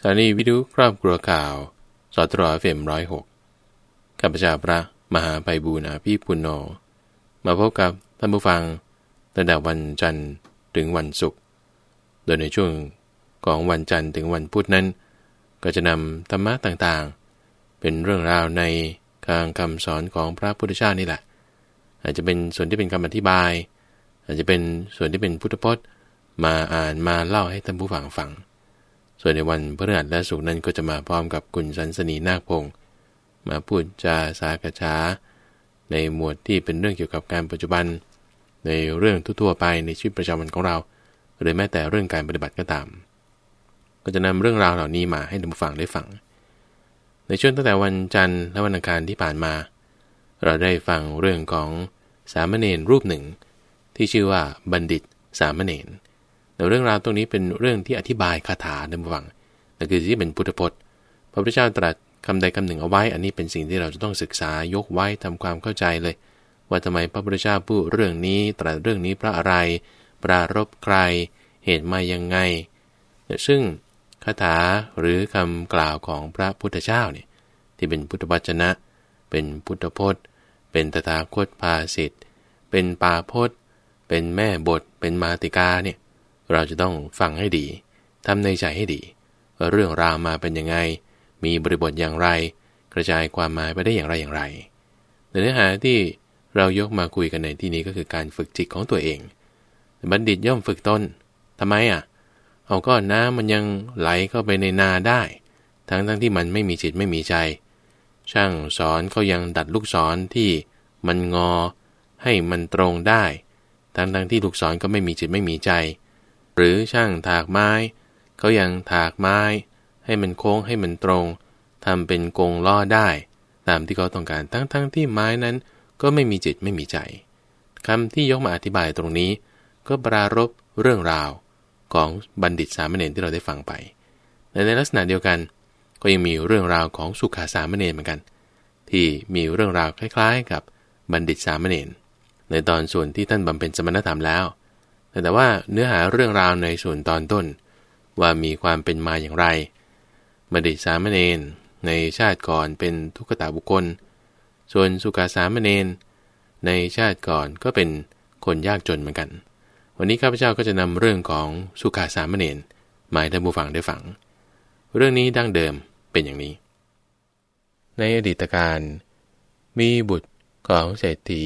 สถานีวิทยุครอบครัวข่าวสตรอเฟมร้อยหกข้าพเจ้าพระมหาไพบูณาพี่ปุณโญมาพบกับท่านผู้ฟังตั้งแต่วันจันทร์ถึงวันศุกร์ โดยในช่วงของวันจันทร์ถึงวันพุธนั้น ก็จะนำธรรมะต่างๆ เป็นเรื่องราวในทางคำสอนของพระพุทธเจ้านี่แหละ อาจจะเป็นส่วนที่เป็นคำอธิบาย อาจจะเป็นส่วนที่เป็นพุทธพจน์ มาอ่านมาเล่าให้ท่านผู้ฟังฟัง ส่วนในวันพฤหัสและศุกร์นั้นก็จะมาพร้อมกับคุณสันสนีนาคพงศ์มาพูดจาสากชาในหมวดที่เป็นเรื่องเกี่ยวกับการปัจจุบัน ในเรื่องทั่วๆไปในชีวิตประจำวันของเรา หรือแม้แต่เรื่องการปฏิบัติก็ตาม ก็จะนำเรื่องราวเหล่านี้มาให้ท่านผู้ฟังได้ฟัง ในช่วงตั้งแต่วันจันทร์และวันอังคารที่ผ่านมา เราได้ฟังเรื่องของสามเณรรูปหนึ่ง ที่ชื่อว่าบัณฑิตสามเณร แต่เรื่องราวตรงนี้เป็นเรื่องที่อธิบายคาถาท่านผู้ฟังนั่นคือที่เป็นพุทธพจน์ พระพุทธเจ้าตรัสคำใดคำหนึ่งเอาไว้ อันนี้เป็นสิ่งที่เราจะต้องศึกษายกไว้ทำความเข้าใจเลย ว่าทำไมพระพุทธเจ้าพูดเรื่องนี้ ตรัสเรื่องนี้เพราะอะไร ปรารบใคร เหตุมายังไง ซึ่งคาถาหรือคำกล่าวของพระพุทธเจ้าเนี่ยที่เป็นพุทธวจนะ เป็นพุทธพจน์ เป็นตถาคตภาสิทธิ์เป็นปาพจน์ เป็นแม่บท เป็นมาติกาเนี่ย เราจะต้องฟังให้ดีทำในใจให้ดีว่าเรื่องราวมาเป็นยังไง มีบริบทอย่างไร กระจายความหมายไปได้อย่างไรอย่างไรเนื้อหาที่เรายกมาคุยกันในที่นี้ก็คือการฝึกจิตของตัวเอง บัณฑิตย่อมฝึกตนทำไมอะ เอาก็น้ำมันยังไหลเข้าไปในนาได้ ทั้งทั้งที่มันไม่มีจิตไม่มีใจ ช่างสอนเขายังดัดลูกศรที่มันงอ ให้มันตรงได้ ทั้งทั้งที่ลูกศรก็ไม่มีจิตไม่มีใจ หรือช่างถากไม้เขายังถากไม้ ให้มันโค้งให้มันตรงทำเป็นกงล้อได้ ตามที่เขาต้องการทั้งๆทที่ไม้นั้นก็ไม่มีจิตไม่มีใจคำที่ยกมาอธิบายตรงนี้ ก็ปรารบเรื่องราวของบัณฑิตสามเณรที่เราได้ฟังไปแต่ในลักษณะเดียวกัน ก็ยังมีเรื่องราวของสุขาสามเณรเหมือนกัน ที่มีเรื่องราวคล้าย ๆ กับบัณฑิตสามเณรในตอนส่วนที่ท่านบำเพ็ญสมณธรรมแล้ว แต่ว่าเนื้อหาเรื่องราวในส่วนตอนต้น ว่ามีความเป็นมาอย่างไรมดิสามเณรในชาติก่อนเป็นทุกขตาบุคคล ส่วนสุกาสามเณรในชาติก่อนก็เป็นคนยากจนเหมือนกัน วันนี้ข้าพเจ้าก็จะนำเรื่องของสุขาสามเณรมาให้ท่านผู้ฟังได้ฟัง เรื่องนี้ดั้งเดิมเป็นอย่างนี้ ในอดีตการ มีบุตรของเศรษฐี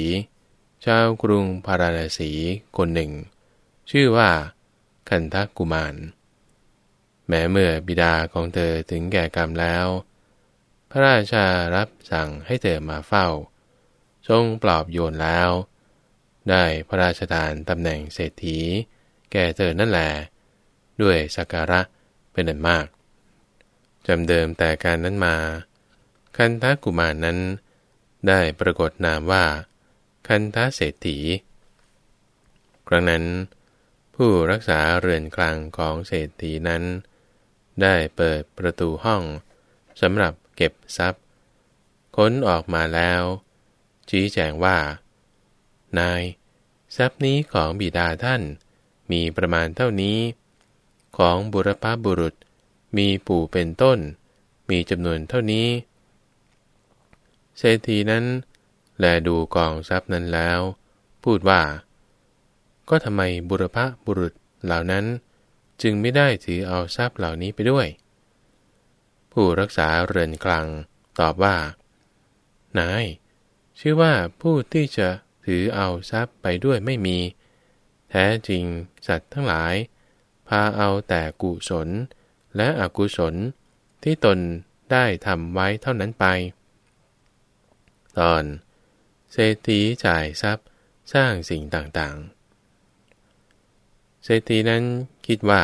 ชาวกรุงพาราณสีคนหนึ่ง ชื่อว่า คันทกุมาร แม้เมื่อบิดาของเธอถึงแก่กรรมแล้ว พระราชารับสั่งให้เธอมาเฝ้า ทรงปลอบโยนแล้ว ได้พระราชทานตำแหน่งเศรษฐี แก่เธอนั่นแหละด้วยสักการะเป็นอันมากจำเดิมแต่การนั้นมา คันทกุมารนั้น ได้ปรากฏนามว่า คันทเศรษฐี ครั้งนั้น ผู้รักษาเรือนกลางของเศรษฐีนั้น ได้เปิดประตูห้องสำหรับเก็บทรัพย์ ค้นออกมาแล้ว ชี้แจงว่า นาย ทรัพย์นี้ของบิดาท่านมีประมาณเท่านี้ ของบุรพบุรุษมีปู่เป็นต้น มีจำนวนเท่านี้ เศรษฐีนั้น แลดูกองทรัพย์นั้นแล้ว พูดว่า ก็ทำไมบุรพบุรุษเหล่านั้น จึงไม่ได้ถือเอาทรัพย์เหล่านี้ไปด้วย ผู้รักษาเรือนกลางตอบว่า นาย ชื่อว่าผู้ที่จะถือเอาทรัพย์ไปด้วยไม่มี แท้จริงสัตว์ทั้งหลาย พาเอาแต่กุศลและอกุศลที่ตนได้ทำไว้เท่านั้นไป ตอน เศรษฐีจ่ายทรัพย์สร้างสิ่งต่างๆ เศรษฐีนั้นคิดว่า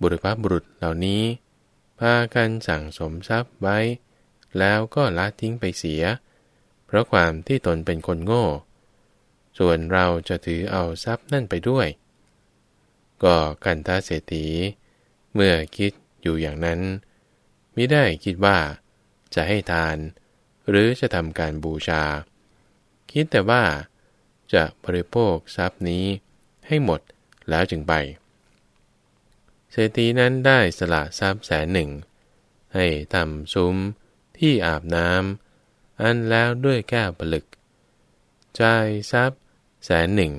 บุรุษบุรุษเหล่านี้ พากันสั่งสมทรัพย์ไว้ แล้วก็ละทิ้งไปเสีย เพราะความที่ตนเป็นคนโง่ ส่วนเราจะถือเอาทรัพย์นั่นไปด้วย ก็กันทาเศรษฐี เมื่อคิดอยู่อย่างนั้นมิได้คิดว่า จะให้ทาน หรือจะทำการบูชา คิดแต่ว่าจะบริโภคทรัพย์นี้ให้หมด แล้วจึงไป เศรษฐีนั้นได้สละทรัพย์แสนหนึ่ง ให้ทำซุ้มที่อาบน้ำอันแล้วด้วยแก้วผลึกจ่ายทรัพย์แสนหนึ่ง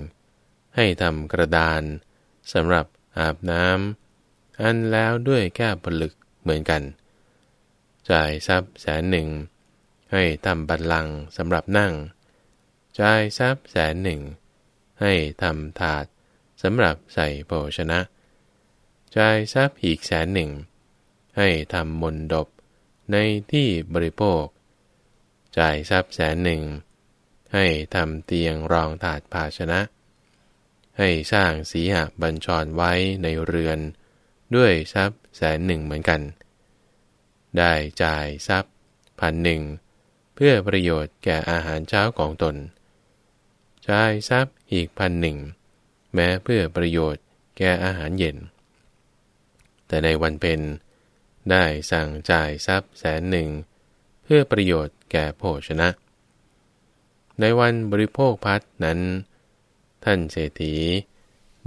ให้ทำกระดานสำหรับอาบน้ำอันแล้วด้วยแก้วผลึกเหมือนกัน จ่ายทรัพย์แสนหนึ่ง ให้ทำบัลลังก์สำหรับนั่งจ่ายทรัพย์แสนหนึ่ง ให้ทำถาด สำหรับใส่โภชนะจ่ายทรัพย์อีกแสนหนึ่ง ให้ทำมนดบในที่บริโภค จ่ายทรัพย์แสนหนึ่ง ให้ทำเตียงรองถาดภาชนะ ให้สร้างสีหบัญชรไว้ในเรือน ด้วยทรัพย์แสนหนึ่งเหมือนกัน ได้จ่ายทรัพย์พันหนึ่ง เพื่อประโยชน์แก่อาหารเช้าของตนจ่ายทรัพย์อีกพันหนึ่ง แม้เพื่อประโยชน์แก่อาหารเย็น แต่ในวันเป็น ได้สั่งจ่ายทรัพย์แสนหนึ่ง เพื่อประโยชน์แก่โภชนะ ในวันบริโภคพัดนั้น ท่านเศรษฐี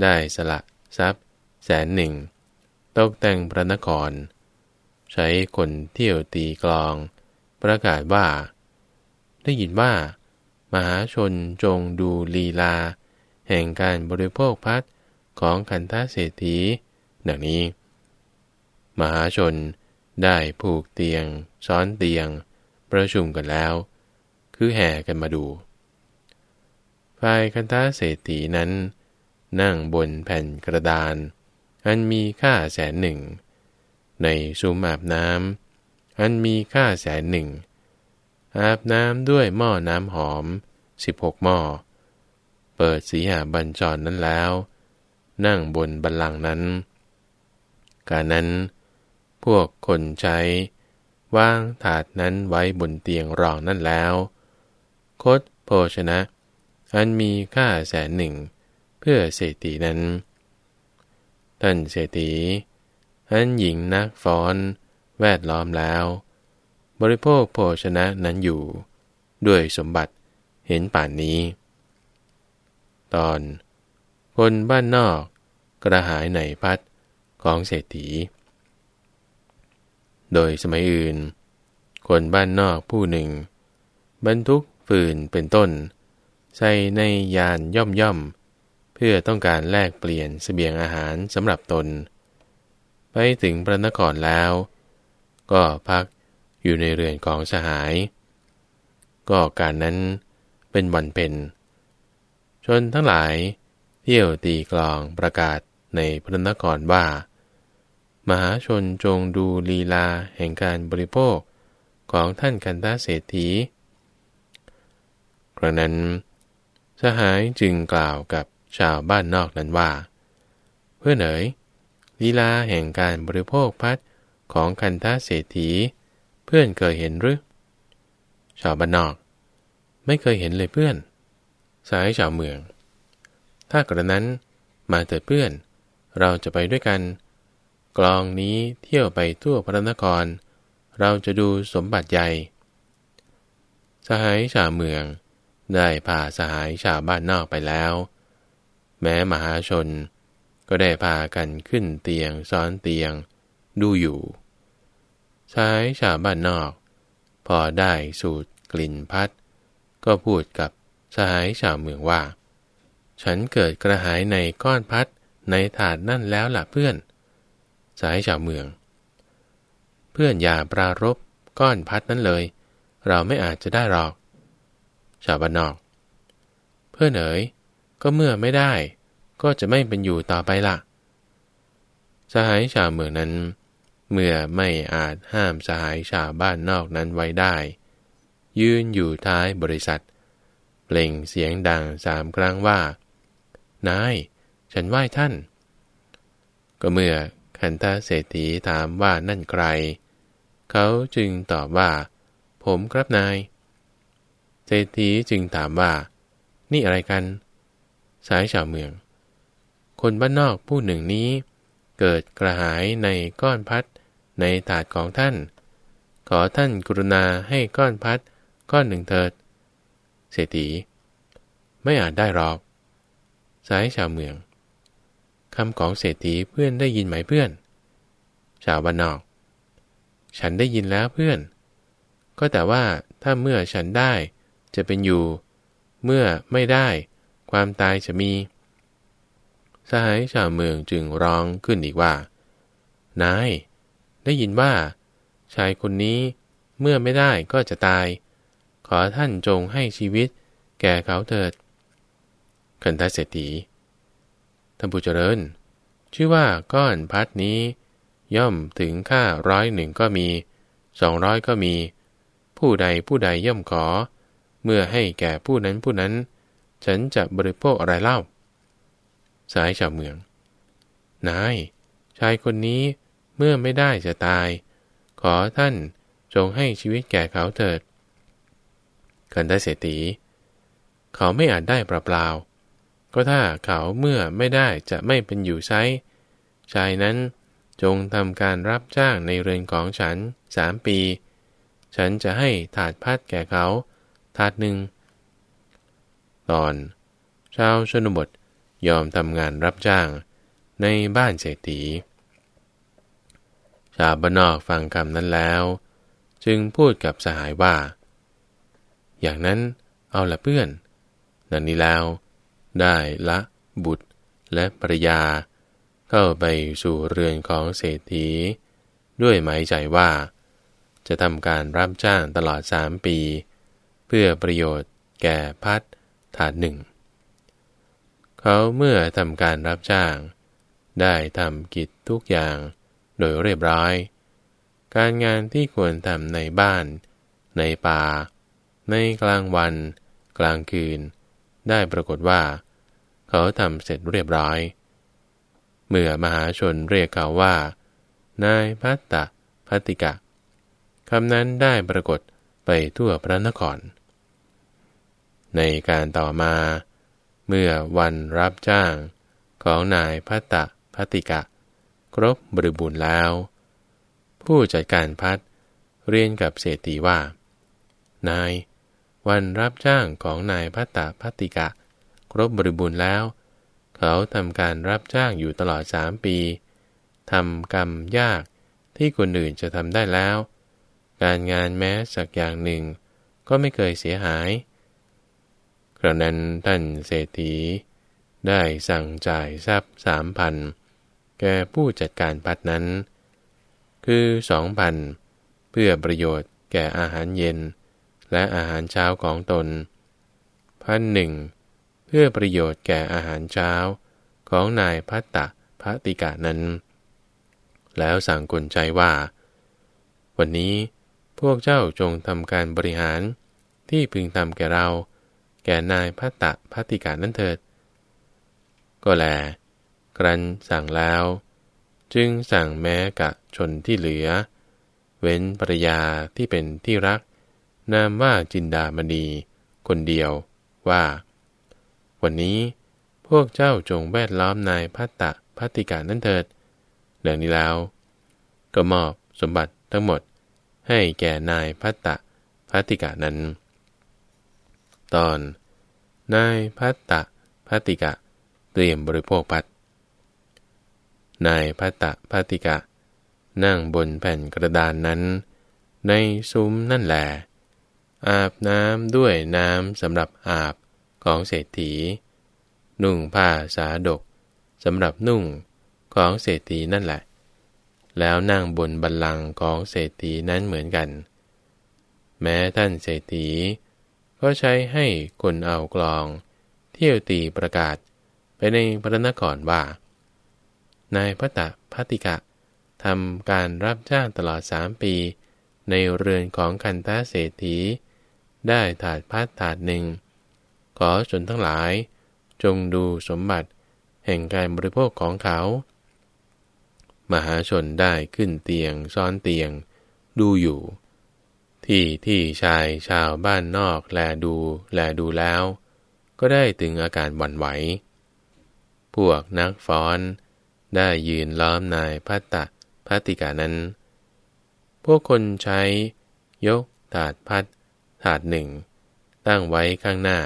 ได้สละทรัพย์แสนหนึ่ง ตกแต่งพระนคร ใช้คนเที่ยวตีกลอง ประกาศว่า ได้ยินว่ามหาชนจงดูลีลา แห่งการบริโภคพัดของคันธเศรษฐีดังนี้ มหาชนได้ผูกเตียง ซ้อนเตียง ประชุมกันแล้ว คือแห่กันมาดูฝ่ายคันธาเศรษฐีนั้น นั่งบนแผ่นกระดาน อันมีค่าแสนหนึ่ง ในซุ้มอาบน้ำอันมีค่าแสนหนึ่งอาบน้ำด้วยหม้อน้ำหอมสิบหกหม้อ เปิดสีหาบัญจรนั้นแล้ว นั่งบนบัลลังก์นั้น การนั้น พวกคนใช้วางถาดนั้นไว้บนเตียงรองนั่นแล้ว คดโภชนะ อันมีค่าแสนหนึ่ง เพื่อเศรษฐีนั้น ท่านเศรษฐีอันหญิงนักฟ้อนแวดล้อมแล้ว บริโภคโภชนะนั้นอยู่ ด้วยสมบัติเห็นป่านนี้ ตอน คนบ้านนอก กระหายในพัดของเศรษฐี โดยสมัยอื่น คนบ้านนอกผู้หนึ่ง บรรทุกฟืนเป็นต้น ใส่ในยานย่อมย่อม เพื่อต้องการแลกเปลี่ยนสเสบียงอาหารสำหรับตน ไปถึงพระนครแล้ว ก็พักอยู่ในเรือนของสหาย ก็การนั้นเป็นวันเป็น ชนทั้งหลาย เที่ยวตีกลองประกาศในพระนครว่า มหาชนจงดูลีลาแห่งการบริโภคของท่านกันตาเศรษฐีกระนั้น สหายจึงกล่าวกับชาวบ้านนอกนั้นว่า เพื่อนเอ๋ยลีลาแห่งการบริโภคพัดของคันทาเศรษฐี เพื่อนเคยเห็นหรือ ชาวบ้านนอก ไม่เคยเห็นเลยเพื่อน สายชาวเมือง ถ้ากระนั้นมาเถิดเพื่อน เราจะไปด้วยกัน กลองนี้เที่ยวไปทั่วพระนคร เราจะดูสมบัติใหญ่สหายชาวเมือง ได้พาสหายชาวบ้านนอกไปแล้ว แม้มหาชน ก็ได้พากันขึ้นเตียงซ้อนเตียง ดูอยู่สหายชาวบ้านนอก พอได้สูดกลิ่นพัด ก็พูดกับ สหายชาวเมืองว่า ฉันเกิดกระหายในก้อนพัดในถาดนั่นแล้วล่ะเพื่อนสายชาวเมือง เพื่อนอย่าปรารบก้อนพัดนั้นเลย เราไม่อาจจะได้หรอก ชาวบ้านนอก เพื่อนเอ๋ยก็เมื่อไม่ได้ ก็จะไม่เป็นอยู่ต่อไปละสหายชาวเมืองนั้น เมื่อไม่อาจห้ามสหายชาวบ้านนอกนั้นไว้ได้ ยืนอยู่ท้ายบริษัท เปล่งเสียงดังสามครั้งว่า นาย ฉันไหว้ท่าน ก็เมื่อคันธเศรษฐีถามว่านั่นใคร เขาจึงตอบว่า ผมครับนาย เศรษฐีจึงถามว่า นี่อะไรกัน สายชาวเมือง คนบ้านนอกผู้หนึ่งนี้ เกิดกระหายในก้อนพัดในถาดของท่าน ขอท่านกรุณาให้ก้อนพัดก้อนหนึ่งเถิด เศรษฐี ไม่อาจได้หรอกสายชาวเมืองคำของเศรษฐีเพื่อนได้ยินไหมเพื่อน ชาวบ้านนอก ฉันได้ยินแล้วเพื่อน ก็แต่ว่าถ้าเมื่อฉันได้จะเป็นอยู่ เมื่อไม่ได้ความตายจะมี สหายชาวเมืองจึงร้องขึ้นอีกว่า นาย ได้ยินว่า ชายคนนี้เมื่อไม่ได้ก็จะตาย อท่านจงให้ชีวิต แก่เขาเถิดคันทเศรษฐีท่านผู้เจริญ ชื่อว่าก้อนพัดนี้ ย่อมถึงค่าร้อยหนึ่งก็มีสองร้อยก็มี ผู้ใดผู้ใดย่อมขอ เมื่อให้แก่ผู้นั้นผู้นั้น ฉันจะบริโภคอะไรเล่า สายชาวเมือง นาย ชายคนนี้เมื่อไม่ได้จะตาย ขอท่านจงให้ชีวิตแก่เขาเถิด กันได้เศรษฐี เขาไม่อาจได้เปล่าๆก็ถ้าเขาเมื่อไม่ได้จะไม่เป็นอยู่ใช้ ชายนั้นจงทำการรับจ้างในเรือนของฉันสามปี ฉันจะให้ถาดพัดแก่เขาถาดหนึ่ง ตอน ชาวชนบทยอมทำงานรับจ้างในบ้านเศรษฐี ชาวบ้านนอกฟังคำนั้นแล้ว จึงพูดกับสหายว่า อย่างนั้นเอาละเพื่อนนันนี้แล้ว ได้ละบุตรและภรยา เข้าไปสู่เรือนของเศรษฐี ด้วยหมายใจว่า จะทำการรับจ้างตลอดสามปี เพื่อประโยชน์แก่พัดถาดหนึ่ง เขาเมื่อทำการรับจ้าง ได้ทำกิจทุกอย่างโดยเรียบร้อย การงานที่ควรทำในบ้าน ในป่า ในกลางวัน กลางคืน ได้ปรากฏว่า เขาทำเสร็จเรียบร้อย เมื่อมหาชนเรียกเขาว่า นายพัตตะพัติกะคำนั้นได้ปรากฏไปทั่วพระนคร ในการต่อมา เมื่อวันรับจ้างของนายพัตตะพัติกะ ครบบริบูรณ์แล้ว ผู้จัดการพัดเรียนกับเศรษฐีว่า นาย วันรับจ้างของนายพัตตาพัติกะ ครบบริบูรณ์แล้ว เขาทำการรับจ้างอยู่ตลอดสามปีทำกรรมยากที่คนอื่นจะทำได้แล้ว การงานแม้สักอย่างหนึ่ง ก็ไม่เคยเสียหายกระนั้นท่านเศรษฐี ได้สั่งจ่ายทรัพย์สามพันแก่ผู้จัดการพัดนั้น คือสองพันเพื่อประโยชน์แก่อาหารเย็น และอาหารเช้าของตนพันหนึ่งเพื่อประโยชน์แก่อาหารเช้าของนายพัตตะพระติกานั้น แล้วสั่งกลใจว่า วันนี้พวกเจ้าจงทำการบริหารที่พึงทำแก่เรา แก่นายพัตตะพระติกานั้นเถิด ก็แลกรันสั่งแล้ว จึงสั่งแม้กะชนที่เหลือ เว้นภรยาที่เป็นที่รัก นามว่าจินดามณีคนเดียวว่า วันนี้พวกเจ้าจงแวดล้อมนายพัตตะพัติกานั้นเถิดดังนี้แล้ว ก็มอบสมบัติทั้งหมดให้แก่นายพัตตะพัติกานั้น ตอน นายพัตตะพัติกะเตรียมบริโภคพัดนายพัตตะพัติกะ นั่งบนแผ่นกระดานนั้น ในซุ้มนั่นแหละ อาบน้ำด้วยน้ำสำหรับอาบของเศรษฐี นุ่งผ้าสาดกสำหรับนุ่งของเศรษฐีนั่นแหละ แล้วนั่งบนบัลลังก์ของเศรษฐีนั้นเหมือนกัน แม้ท่านเศรษฐีก็ใช้ให้คนเอากลอง เที่ยวตีประกาศไปในพระนครว่า นายพระตะพัติกะทำการรับจ้างตลอดสามปี ในเรือนของคันธาเศรษฐี ได้ถาดพัดถาดหนึ่ง ขอชนทั้งหลาย จงดูสมบัติแห่งการบริโภคของเขา มหาชนได้ขึ้นเตียงซ้อนเตียง ดูอยู่ ที่ที่ชายชาวบ้านนอกแลดูแลดูแล้ว ก็ได้ถึงอาการหวั่นไหว พวกนักฟ้อน ได้ยืนล้อมนายพัตตะพัติกานั้น พวกคนใช้ ยกถาดพัด ถาดหนึ่ง ตั้งไว้ข้างหน้า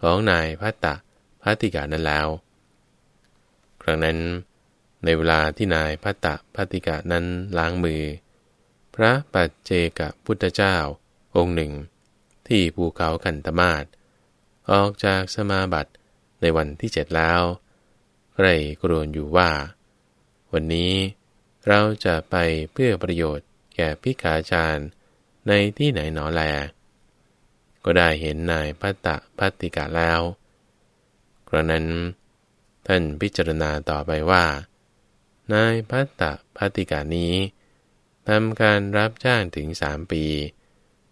ของนายพัตตะพัติกานั้นแล้ว ครั้งนั้น ในเวลาที่นายพัตตพัติกะนั้นล้างมือ พระปัจเจกพุทธเจ้าองค์หนึ่ง ที่ภูเขาคันธมาศออกจากสมาบัติในวันที่เจ็ดแล้วใครกรวนอยู่ว่า วันนี้เราจะไปเพื่อประโยชน์แก่พิกาจารย์ในที่ไหนหนอแล ก็ได้เห็นนายพัตตพัติกะแล้ว กระนั้น ท่านพิจารณาต่อไปว่า นายพัตตพัติกานี้ทำการรับจ้างถึงสามปี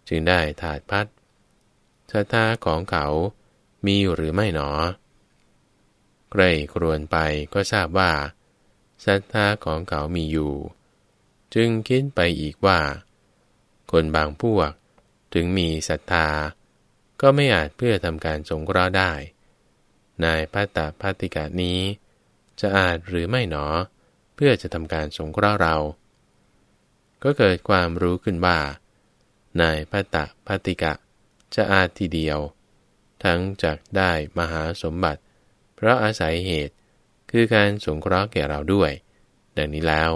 จึงได้ถาดพัดชะตาของเขามีหรือไม่หนอใกล้ครวนไปก็ทราบว่าศรัทธาของเขามีอยู่ จึงคิดไปอีกว่า คนบางพวกถึงมีศรัทธา ก็ไม่อาจเพื่อทำการสงเคราะห์ได้ นายพัตตพัติกานี้ จะอาจหรือไม่หนอ เพื่อจะทำการสงเคราะห์เรา ก็เกิดความรู้ขึ้นว่า นายพัตตพัติกะจะอาจทีเดียว ทั้งจากได้มหาสมบัติ เพราะอาศัยเหตุคือการสงเคราะห์แก่เราด้วย ดังนี้แล้ว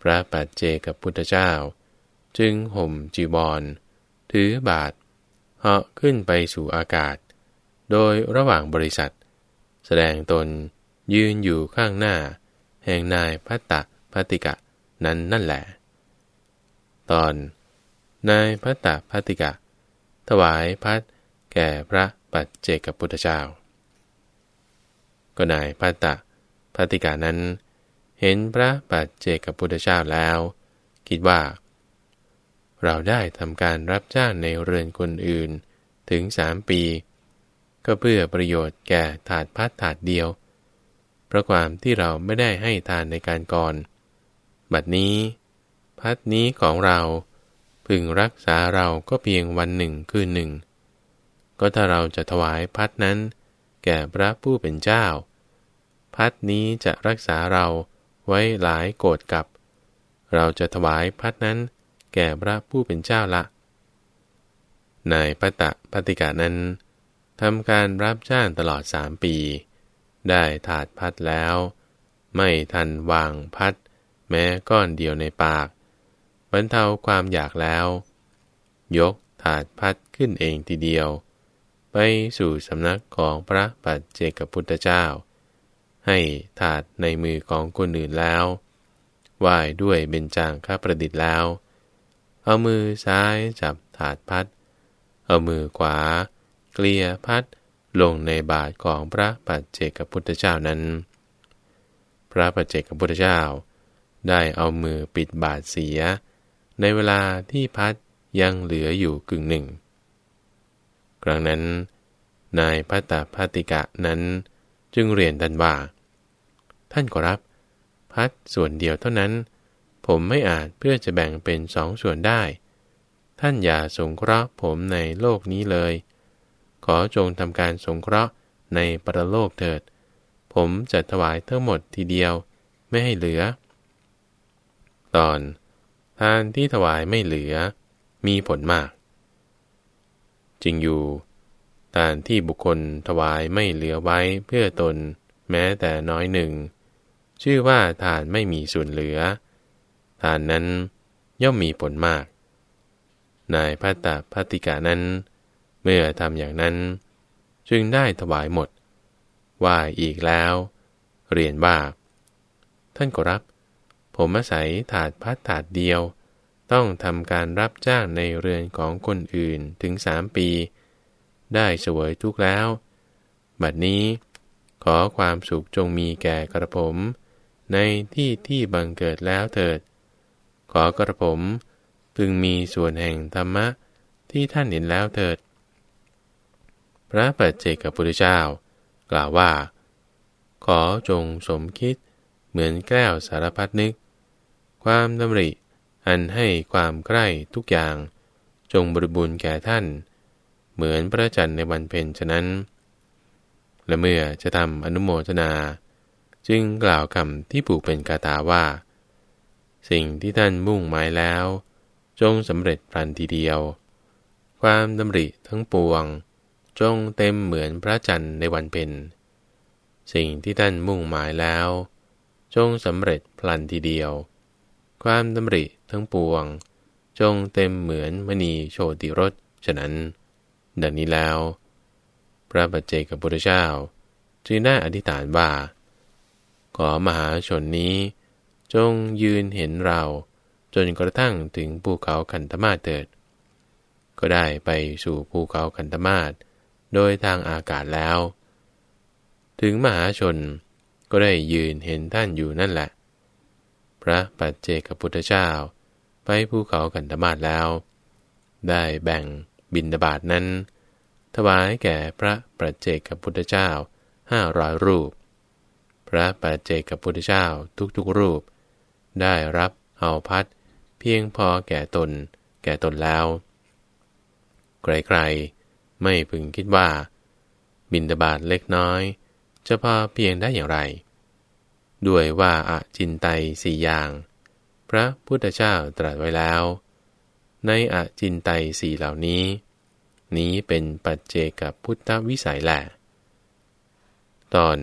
พระปัจเจกับพุทธเจ้า จึงห่มจีบอลถือบาท เหาะขึ้นไปสู่อากาศ โดยระหว่างบริษัท แสดงตนยืนอยู่ข้างหน้า แห่งนายพัตตะพัติกะนั้นนั่นแหละ ตอน นายพัตตะพัติกะ ถวายพัดแก่พระปัจเจกพุทธเจ้า ก็นายพัตตะพัติกานั้น เห็นพระปัจเจกพุทธเจ้าแล้ว คิดว่า เราได้ทำการรับจ้างในเรือนคนอื่นถึงสามปี ก็เพื่อประโยชน์แก่ถาดพัดถาดเดียว เพราะความที่เราไม่ได้ให้ทานในการก่อน บัดนี้ พัดนี้ของเรา พึงรักษาเราก็เพียงวันหนึ่งคืนหนึ่ง ก็ถ้าเราจะถวายพัดนั้น แก่พระผู้เป็นเจ้า พัดนี้จะรักษาเราไว้หลายโกรธกับ เราจะถวายพัดนั้น แก่พระผู้เป็นเจ้าละ นายปตะปฏิกานั้นทำการรับจ้างตลอดสามปี ได้ถาดพัดแล้ว ไม่ทันวางพัด แม้ก้อนเดียวในปากบรรเทาความอยากแล้ว ยกถาดพัดขึ้นเองทีเดียว ไปสู่สำนักของพระปัจเจกพุทธเจ้า ให้ถาดในมือของคนอื่นแล้วไหว้ด้วยเบญจางข้าประดิษฐ์แล้ว เอามือซ้ายจับถาดพัด เอามือขวา เกลียพัดลงในบาทของพระปัจเจกพุทธเจ้านั้น พระปัจเจกพุทธเจ้า ได้เอามือปิดบาทเสีย ในเวลาที่พัดยังเหลืออยู่กึ่งหนึ่ง ครั้งนั้น นายพัตตาพัติกะนั้นจึงเรียนท่านว่า ท่านขอรับ พัดส่วนเดียวเท่านั้น ผมไม่อาจเพื่อจะแบ่งเป็นสองส่วนได้ ท่านอย่าสงเคราะห์ผมในโลกนี้เลย ขอจงทำการสงเคราะห์ในปรโลกเถิด ผมจะถวายทั้งหมดทีเดียวไม่ให้เหลือ ตอน ทานที่ถวายไม่เหลือ มีผลมาก จริงอยู่ ทานที่บุคคลถวายไม่เหลือไว้เพื่อตน แม้แต่น้อยหนึ่ง ชื่อว่าทานไม่มีส่วนเหลือ ทานนั้นย่อมมีผลมาก นายพัตตาพัติกานั้น เมื่อทำอย่างนั้น จึงได้ถวายหมด ว่าอีกแล้ว เรียนว่า ท่านก็รับ ผมอาศัยถาดพัดถาดเดียว ต้องทำการรับจ้างในเรือนของคนอื่นถึงสามปี ได้เสวยทุกแล้ว บัดนี้ ขอความสุขจงมีแก่กระผม ในที่ที่บังเกิดแล้วเถิด ขอกระผมพึงมีส่วนแห่งธรรมะที่ท่านเห็นแล้วเถิด พระปัจเจกพุทธเจ้า กล่าวว่า ขอจงสมคิดเหมือนแก้วสารพัดนึก ความดำริอันให้ความใกล้ทุกอย่าง จงบริบูรณ์แก่ท่าน เหมือนพระจันทร์ในวันเพ็ญฉะนั้น และเมื่อจะทำอนุโมทนา จึงกล่าวคำที่ผูกเป็นคาถาว่า สิ่งที่ท่านมุ่งหมายแล้ว จงสำเร็จพลันทีเดียว ความดำริทั้งปวง จงเต็มเหมือนพระจันทร์ในวันเพ็ญสิ่งที่ท่านมุ่งหมายแล้ว จงสำเร็จพลันทีเดียว ความดำริทั้งปวง จงเต็มเหมือนมณีโชติรสฉะนั้น ดังนี้แล้ว พระบัจเจกพุทธเจ้าจึงได้อธิษฐานว่า ขอมหาชนนี้ จงยืนเห็นเรา จนกระทั่งถึงภูเขาคันธมาเถิด ก็ได้ไปสู่ภูเขาคันธมาศโดยทางอากาศแล้ว ถึงมหาชนก็ได้ยืนเห็นท่านอยู่นั่นแหละ พระปัจเจกพุทธเจ้า ไปภูเขาคันธมาศแล้ว ได้แบ่งบินบาตนั้น ถวายแก่พระปัจเจกพุทธเจ้าห้าร้อยรูป พระปัจเจกพุทธเจ้าทุกๆรูป ได้รับเอาพัด เพียงพอแก่ตน แก่ตนแล้วใครๆไม่พึงคิดว่า บินดาบาตเล็กน้อย จะพอเพียงได้อย่างไร ด้วยว่าอาจินไตสี่อย่าง พระพุทธเจ้าตรัสไว้แล้ว ในอาจินไตสี่เหล่านี้ นี้เป็นปัจเจกับพุทธวิสัยแหละตอน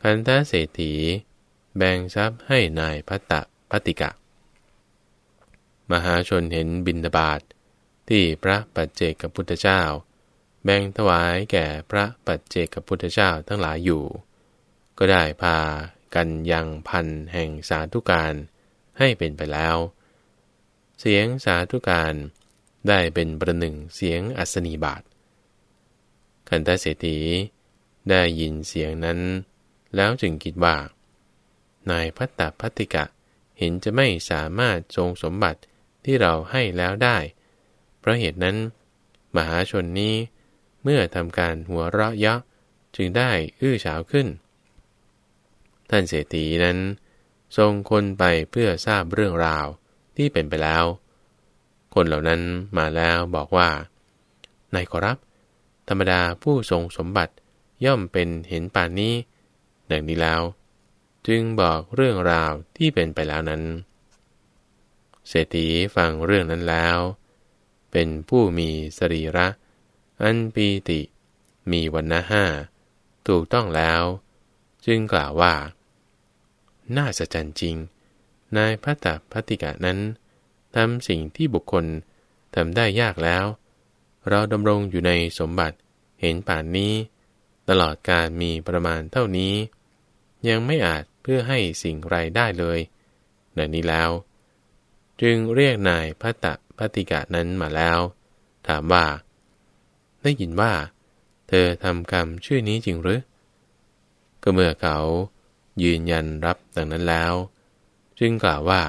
พันธเศรษฐี แบ่งทรัพย์ให้นายพัตตพัติกะ มหาชนเห็นบินดาบาตทที่พระปัจเจกพุทธเจ้า แบ่งถวายแก่พระปัจเจกพุทธเจ้าทั้งหลายอยู่ ก็ได้พากันยังพันแห่งสาธุการให้เป็นไปแล้ว เสียงสาธุการได้เป็นประหนึ่งเสียงอัศนีบาทคันตเศรษฐีได้ยินเสียงนั้น แล้วจึงคิดว่า นายพัตตพัติกะ เห็นจะไม่สามารถทรงสมบัติที่เราให้แล้วได้ เพราะเหตุนั้น มหาชนนี้ เมื่อทำการหัวเราะเยาะจึงได้อื้อฉาวขึ้น ท่านเศรษฐีนั้น ทรงคนไปเพื่อทราบเรื่องราวที่เป็นไปแล้ว คนเหล่านั้นมาแล้วบอกว่านายขอรับ ธรรมดาผู้ทรงสมบัติย่อมเป็นเห็นป่านนี้ ดังนี้แล้ว จึงบอกเรื่องราวที่เป็นไปแล้วนั้น เศรษฐีฟังเรื่องนั้นแล้ว เป็นผู้มีสรีระ อันปีติ มีวันนะห้าถูกต้องแล้ว จึงกล่าวว่า น่าสะใจจริง นายพัตตพัติกะนั้นทำสิ่งที่บุคคลทำได้ยากแล้ว เราดำรงอยู่ในสมบัติเห็นป่านนี้ ตลอดการมีประมาณเท่านี้ ยังไม่อาจ เพื่อให้สิ่งไรได้เลยดังนี้แล้ว จึงเรียกนายพัตตพัติกะนั้นมาแล้ว ถามว่า ได้ยินว่า เธอทำกรรมชื่อนี้จริงหรือ ก็เมื่อเขายืนยันรับดังนั้นแล้ว จึงกล่าวว่า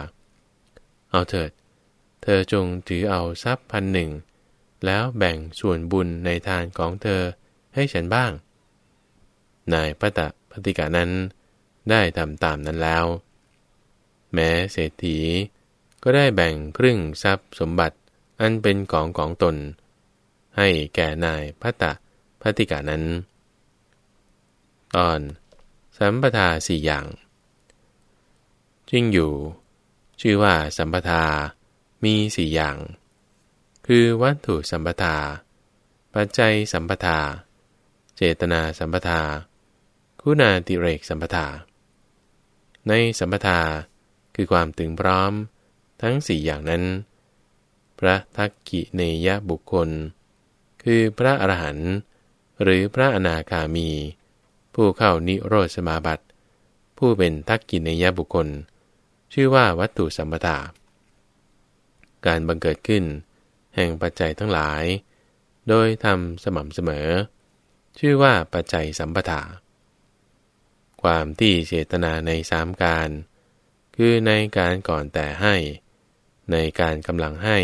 เอาเถิด เธอจงถือเอาทรัพย์พันหนึ่ง แล้วแบ่งส่วนบุญในทานของเธอให้ฉันบ้าง นายพระตะพติกานั้น ได้ทำตามนั้นแล้ว แม้เศรษฐีก็ได้แบ่งครึ่งทรัพย์สมบัติอันเป็นของของตน ให้แก่นายพระตะพติกานั้น ตอน สัมปทาสี่อย่างจริงอยู่ ชื่อว่าสัมปทามีสี่อย่าง คือวัตถุสัมปทา ปัจจัยสัมปทา เจตนาสัมปทา คุณาติเรกสัมปทา ในสัมปทาคือความถึงพร้อม ทั้งสี่อย่างนั้น พระทักกิเนยบุคคล คือพระอรหันต์หรือพระอนาคามี ผู้เข้านิโรธสมาบัติผู้เป็นทักกิเนยบุคคล ชื่อว่าวัตถุสัมปทา การบังเกิดขึ้น แห่งปัจจัยทั้งหลาย โดยทำสม่ำเสมอ ชื่อว่าปัจจัยสัมปทา ความที่เจตนาในสามการ คือในการก่อนแต่ให้ ในการกำลังให้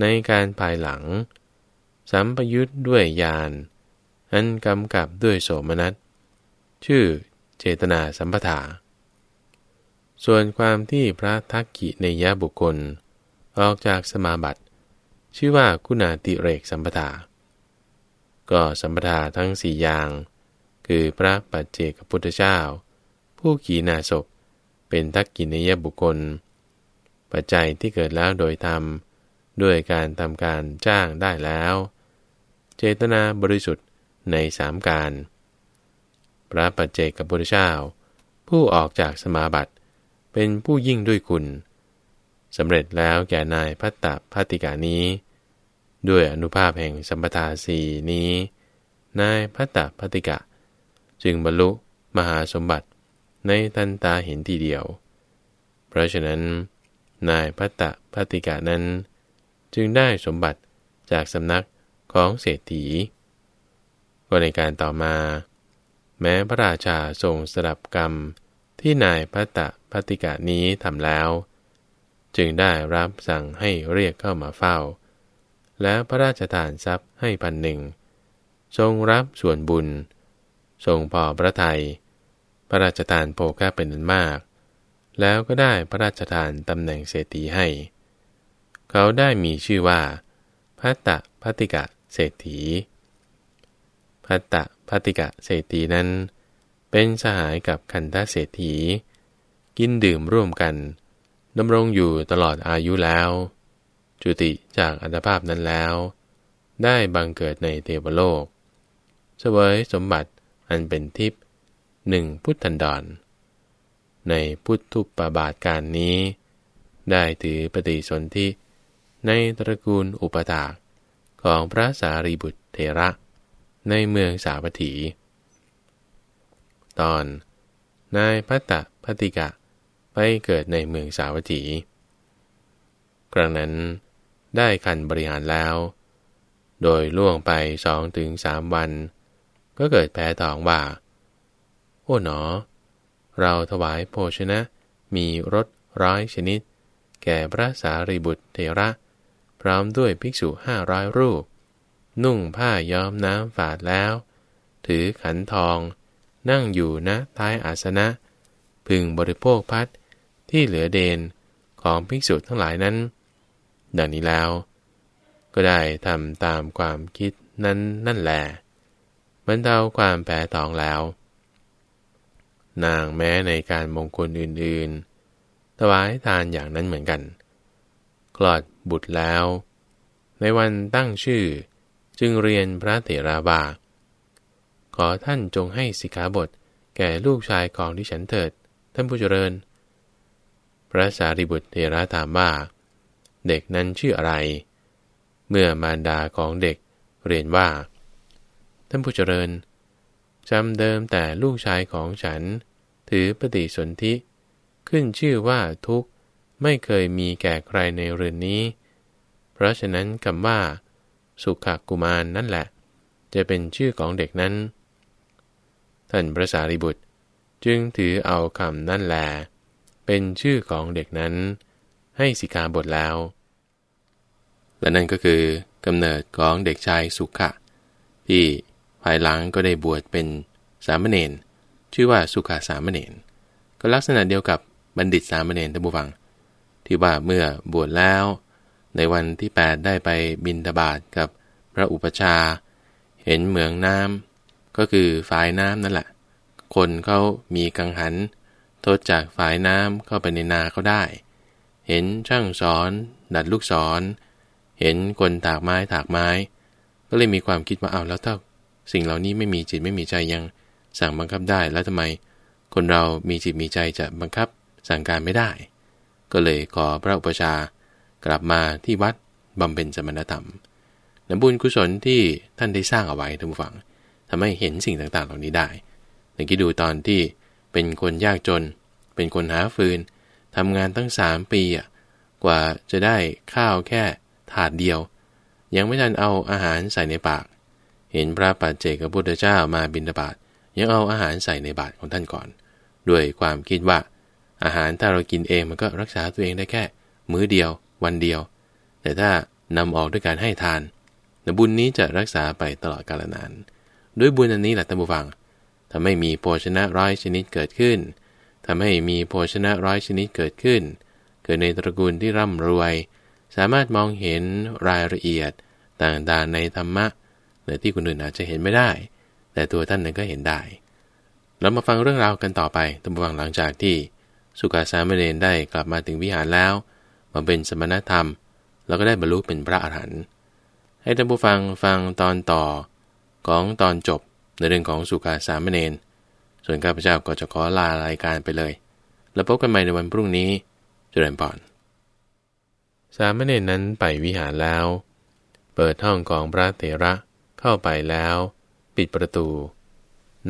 ในการภายหลัง สัมปยุทธ์ด้วยญาณอันกำกับด้วยโสมนัส ชื่อเจตนาสัมปทา ส่วนความที่พระทักกิในยะบุคคล ออกจากสมาบัติ ชื่อว่ากุณาติเรกสัมปทา ก็สัมปทาทั้งสี่อย่าง คือพระปัจเจกพุทธเจ้า ผู้ขีณาศพเป็นทักกินยบุคคล ปัจจัยที่เกิดแล้วโดยธรรม ด้วยการทำการจ้างได้แล้ว เจตนาบริสุทธิ์ในสามการ พระปัจเจกพุทธเจ้า ผู้ออกจากสมาบัติ เป็นผู้ยิ่งด้วยคุณสำเร็จแล้วแก่นายพัตตพัติกานี้ ด้วยอนุภาพแห่งสัมปทาสีนี้ นายพัตตพัติกะ จึงบรรลุมหาสมบัติในทันตาเห็นทีเดียว เพราะฉะนั้น นายพัตตพัติกะนั้น จึงได้สมบัติจากสำนักของเศรษฐี ก็ในการต่อมา แม้พระราชาทรงสลับกรรมที่นายพัตตพัติกะนี้ทำแล้ว จึงได้รับสั่งให้เรียกเข้ามาเฝ้า และพระราชทานทรัพย์ให้พันหนึ่ง ทรงรับส่วนบุญ ทรงพอพระทยัยพระราชทานโภคาเป็นนันมาก แล้วก็ได้พระราชทานตำแหน่งเศรษฐีให้ เขาได้มีชื่อว่าพัตตพัติกะเศรษฐีพัตตพัติกะเศรษฐีนั้น เป็นสหายกับคันธเศรษฐี กินดื่มร่วมกันดำรงอยู่ตลอดอายุแล้ว จุติจากอัตภาพนั้นแล้ว ได้บังเกิดในเทวโลก เสวยสมบัติ อันเป็นทิพย์หนึ่งพุทธันดร ในพุทธุปบาทการนี้ ได้ถือปฏิสนธิในตระกูลอุปถากของพระสารีบุตรเทระในเมืองสาวัตถี ตอน นายพัตตพัติกะไปเกิดในเมืองสาวัตถี ครั้งนั้นได้คันบริหารแล้ว โดยล่วงไปสองถึงสามวัน ก็เกิดแพ้ท้องว่า โอ้หนอ เราถวายโภชนะ มีรสร้อยชนิด แก่พระสารีบุตรเทระ พร้อมด้วยภิกษุห้าร้อยรูป นุ่งผ้าย้อมน้ำฝาดแล้ว ถือขันทอง นั่งอยู่นะท้ายอาสนะ พึงบริโภคพัดที่เหลือเดนของภิกษุทั้งหลายนั้น ดังนี้แล้ว ก็ได้ทำตามความคิดนั้นนั่นแหละ บรรเทาความแพ้ท้องแล้ว นางแม้ในการมงคลอื่นๆถวายทานอย่างนั้นเหมือนกัน คลอดบุตรแล้ว ในวันตั้งชื่อจึงเรียนพระเถราบาขอท่านจงให้สิกขาบทแก่ลูกชายของที่ฉันเถิด ท่านผู้เจริญ พระสารีบุตรเถระถามว่า เด็กนั้นชื่ออะไร เมื่อมารดาของเด็กเรียนว่า ท่านผู้เจริญจำเดิมแต่ลูกชายของฉัน ถือปฏิสนธิขึ้นชื่อว่าทุกไม่เคยมีแก่ใครในเรือนนี้ เพราะฉะนั้นคำว่า สุขกุมารนนั่นแหละ จะเป็นชื่อของเด็กนั้น ท่านพระสารีบุตรจึงถือเอาคำนั่นแล เป็นชื่อของเด็กนั้น ให้สิกาบทแล้ว และนั่นก็คือกำเนิดของเด็กชายสุขะ ที่ายหลังก็ได้บวชเป็นสามเณรชื่อว่าสุขาสามเณรก็ลักษณะเดียวกับบัณฑิตสามเณรท่านผู้ฟัง ที่ว่าเมื่อบวชแล้ว ในวันที่ 8 ได้ไปบินทบาทกับพระอุปชา เห็นเหมืองน้ำก็คือฝายน้ำนั่นแหละ คนเขามีกังหันทดจากฝายน้ำเข้าไปในนาเขาได้ เห็นช่างสอนดัดลูกศรเห็นคนถากไม้ถากไม้ ก็เลยมีความคิดว่าเอาแล้วถ้า สิ่งเหล่านี้ไม่มีจิตไม่มีใจยังสั่งบังคับได้แล้วทำไม คนเรามีจิตมีใจจะบังคับสั่งการไม่ได้ ก็เลยขอพระอุปชากลับมาที่วัดบำเพ็ญสมณธรรมนบุญกุศลที่ท่านได้สร้างเอาไว้ท่านผู้ฟังทำให้เห็นสิ่งต่างๆ เหล่านี้ได้ในคิดดูตอนที่เป็นคนยากจน เป็นคนหาฟืนทำงานตั้งสามปีกว่าจะได้ข้าวแค่ถาดเดียว ยังไม่ทันเอาอาหารใส่ในปาก เห็นพระปัจเจกพุทธเจ้ามาบิณฑบาตยังเอาอาหารใส่ในบาตรของท่านก่อน ด้วยความคิดว่า อาหารถ้าเรากินเองมันก็รักษาตัวเองได้แค่ มื้อเดียว วันเดียว แต่ถ้านำออกด้วยการให้ทานบุญนี้จะรักษาไปตลอดกาลนาน ด้วยบุญอันนี้แหละท่านผู้ฟังทำให้มีโภชนะร้อยชนิดเกิดขึ้นทำให้มีโภชนะร้อยชนิดเกิดขึ้น เกิดในตระกูลที่ร่ำรวย สามารถมองเห็นรายละเอียดต่างๆในธรรมะ ในที่คนอื่นอาจจะเห็นไม่ได้ แต่ตัวท่านนั้นก็เห็นได้ เรามาฟังเรื่องราวกันต่อไปท่านผู้ฟังหลังจากที่สุกาสามเณรได้กลับมาถึงวิหารแล้ว มาเป็นสมณธรรม แล้วก็ได้บรรลุเป็นพระอรหันต์ให้ท่านผู้ฟังฟังตอนต่อของตอนจบในเรื่องของสุกาสามเณรส่วนข้าพเจ้าก็จะขอลารายการไปเลย แล้วพบกันใหม่ในวันพรุ่งนี้เจริญพรสามเณรนั้นไปวิหารแล้ว เปิดห้องของพระเถระ เข้าไปแล้ว ปิดประตู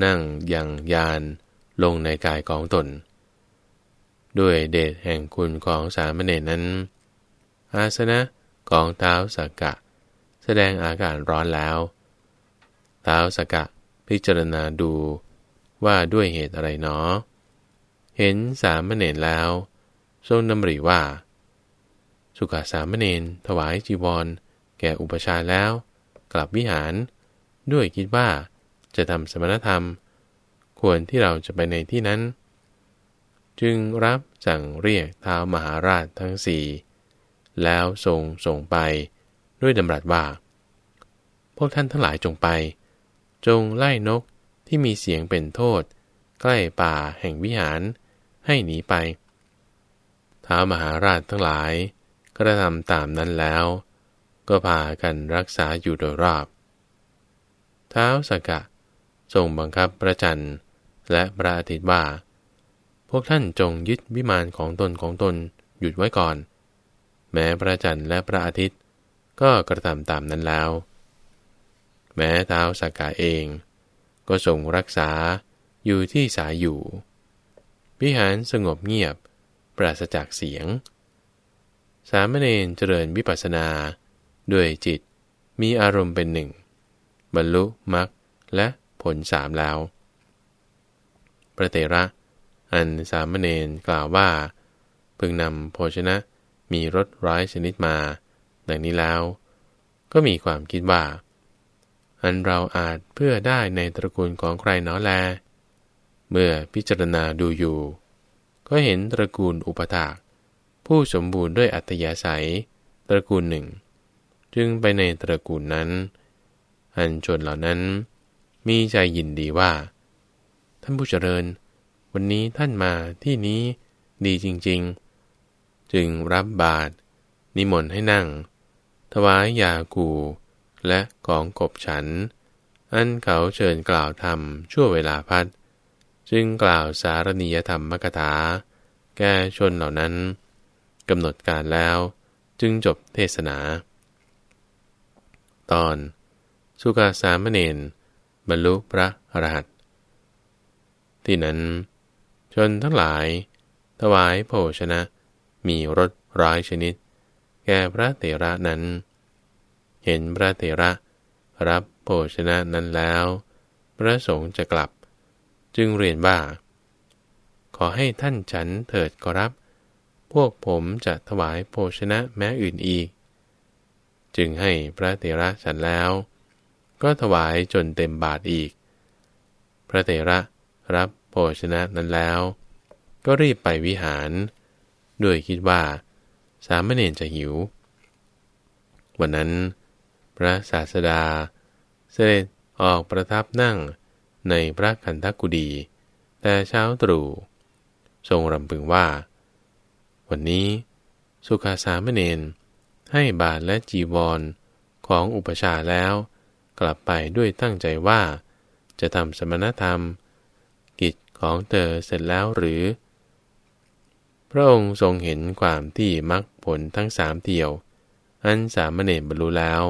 นั่งยังยานลงในกายของตน ด้วยเดชแห่งคุณของสามเณรนั้น อาสนะของเท้าสักกะ แสดงอาการร้อนแล้วเท้าสักกะพิจารณาดูว่าด้วยเหตุอะไรเนาะเห็นสามเณรแล้ว ทรงดำริว่า สุขสามเณรถวายจีวร แก่อุปชาแล้ว กลับวิหาร ด้วยคิดว่าจะทำสมณธรรม ควรที่เราจะไปในที่นั้น จึงรับสั่งเรียกเท้ามหาราชทั้งสี่แล้วทรงส่งไปด้วยดำรัสว่า พวกท่านทั้งหลายจงไป จงไล่นกที่มีเสียงเป็นโทษ ใกล้ป่าแห่งวิหาร ให้หนีไปท้ามหาราชทั้งหลายกระทำตามนั้นแล้ว ก็พากันรักษาอยู่โดยรอบเท้าสกะทรงบังคับพระจันทร์และพระอาทิตย์ว่า พวกท่านจงยึดวิมานของตนของตนหยุดไว้ก่อน แม้พระจันทร์และพระอาทิตย์ก็กระทำตามนั้นแล้ว แม้เท้าสกกะเอง ก็ทรงรักษาอยู่ที่สายอยู่ วิหารสงบเงียบ ปราศจากเสียง สามเณรเจริญวิปัสสนา ด้วยจิต มีอารมณ์เป็นหนึ่ง บรรลุมรรคและผลสามแล้ว พระเตระ อันสามเณรกล่าวว่า พึงนำโภชนะมีรสร้ายชนิดมา ดังนี้แล้ว ก็มีความคิดว่า อันเราอาจเพื่อได้ในตระกูลของใครเนาะแล เมื่อพิจารณาดูอยู่ ก็เห็นตระกูลอุปถากผู้สมบูรณ์ด้วยอัตยาศัย ตระกูลหนึ่ง จึงไปในตระกูลนั้น อันชนเหล่านั้น มีใจยินดีว่า ท่านผู้เจริญ วันนี้ท่านมาที่นี้ดีจริง ๆ จึงรับบาตรนิมนต์ให้นั่ง ถวายยากูและของกบฉัน อันเขาเชิญกล่าวธรรมชั่วเวลาพัด จึงกล่าวสารณียธรรมมกถา แก่ชนเหล่านั้นกำหนดการแล้วจึงจบเทศนา ตอน สุกาสามเณรบรรลุพระอรหันต์ที่นั้น ชนทั้งหลาย ถวายโภชนะ มีรสร้ายชนิด แก่พระเตระนั้น เห็นพระเถระรับโภชนะนั้นแล้ว พระสงฆ์จะกลับ จึงเรียนว่า ขอให้ท่านฉันเถิดกรับ พวกผมจะถวายโภชนะแม้อื่นอีก จึงให้พระเถระฉันแล้ว ก็ถวายจนเต็มบาทอีก พระเถระรับโภชนะนั้นแล้ว ก็รีบไปวิหาร ด้วยคิดว่า สามเณรจะหิว วันนั้น พระศาสดา เสด็จออกประทับนั่งในพระคันธกุฎีแต่เช้าตรู่ทรงรำพึงว่า วันนี้สุขาสามเณร ให้บาทและจีวรของอุปชาแล้ว กลับไปด้วยตั้งใจว่า จะทำสมณธรรม กิจของเธอเสร็จแล้วหรือ พระองค์ทรงเห็นความที่มรรคผลทั้งสามเที่ยว อันสามเณรบรรลุแล้ว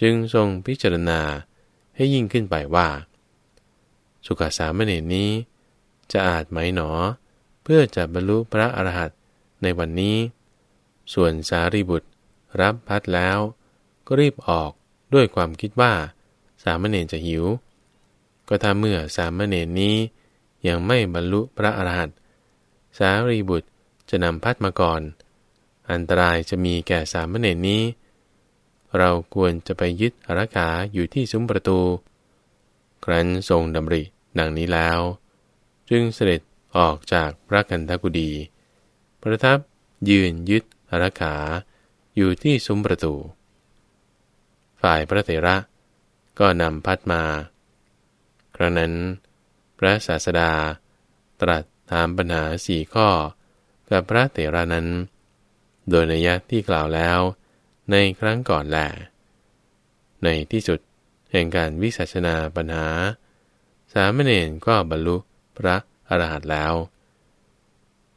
จึงทรงพิจารณาให้ยิ่งขึ้นไปว่า สุขสามเณรนี้ จะอาจไหมหนอ เพื่อจะบรรลุพระอรหันต์ในวันนี้ ส่วนสารีบุตร รับพัดแล้ว ก็รีบออกด้วยความคิดว่า สามเณรจะหิว ก็ถ้าเมื่อสามเณรนี้ ยังไม่บรรลุพระอรหันต์สารีบุตรจะนำพัดมาก่อน อันตรายจะมีแก่สามเณรนี้ เราควรจะไปยึดอารักขาอยู่ที่ซุ้มประตู ครั้นทรงดำริดังนี้แล้ว จึงเสด็จออกจากพระกันทกุดี ประทับยืนยึดอารักขา อยู่ที่ซุ้มประตู ฝ่ายพระเถระก็นำพัดมา ครั้นั้น พระศาสดา ตรัสถามปัญหาสี่ข้อ กับพระเถระนั้น โดยในยัที่กล่าวแล้ว ในครั้งก่อนแหละในที่สุดแห่งการวิสัชนาปัญหา สามเณรก็บรรลุพระอรหันต์แล้ว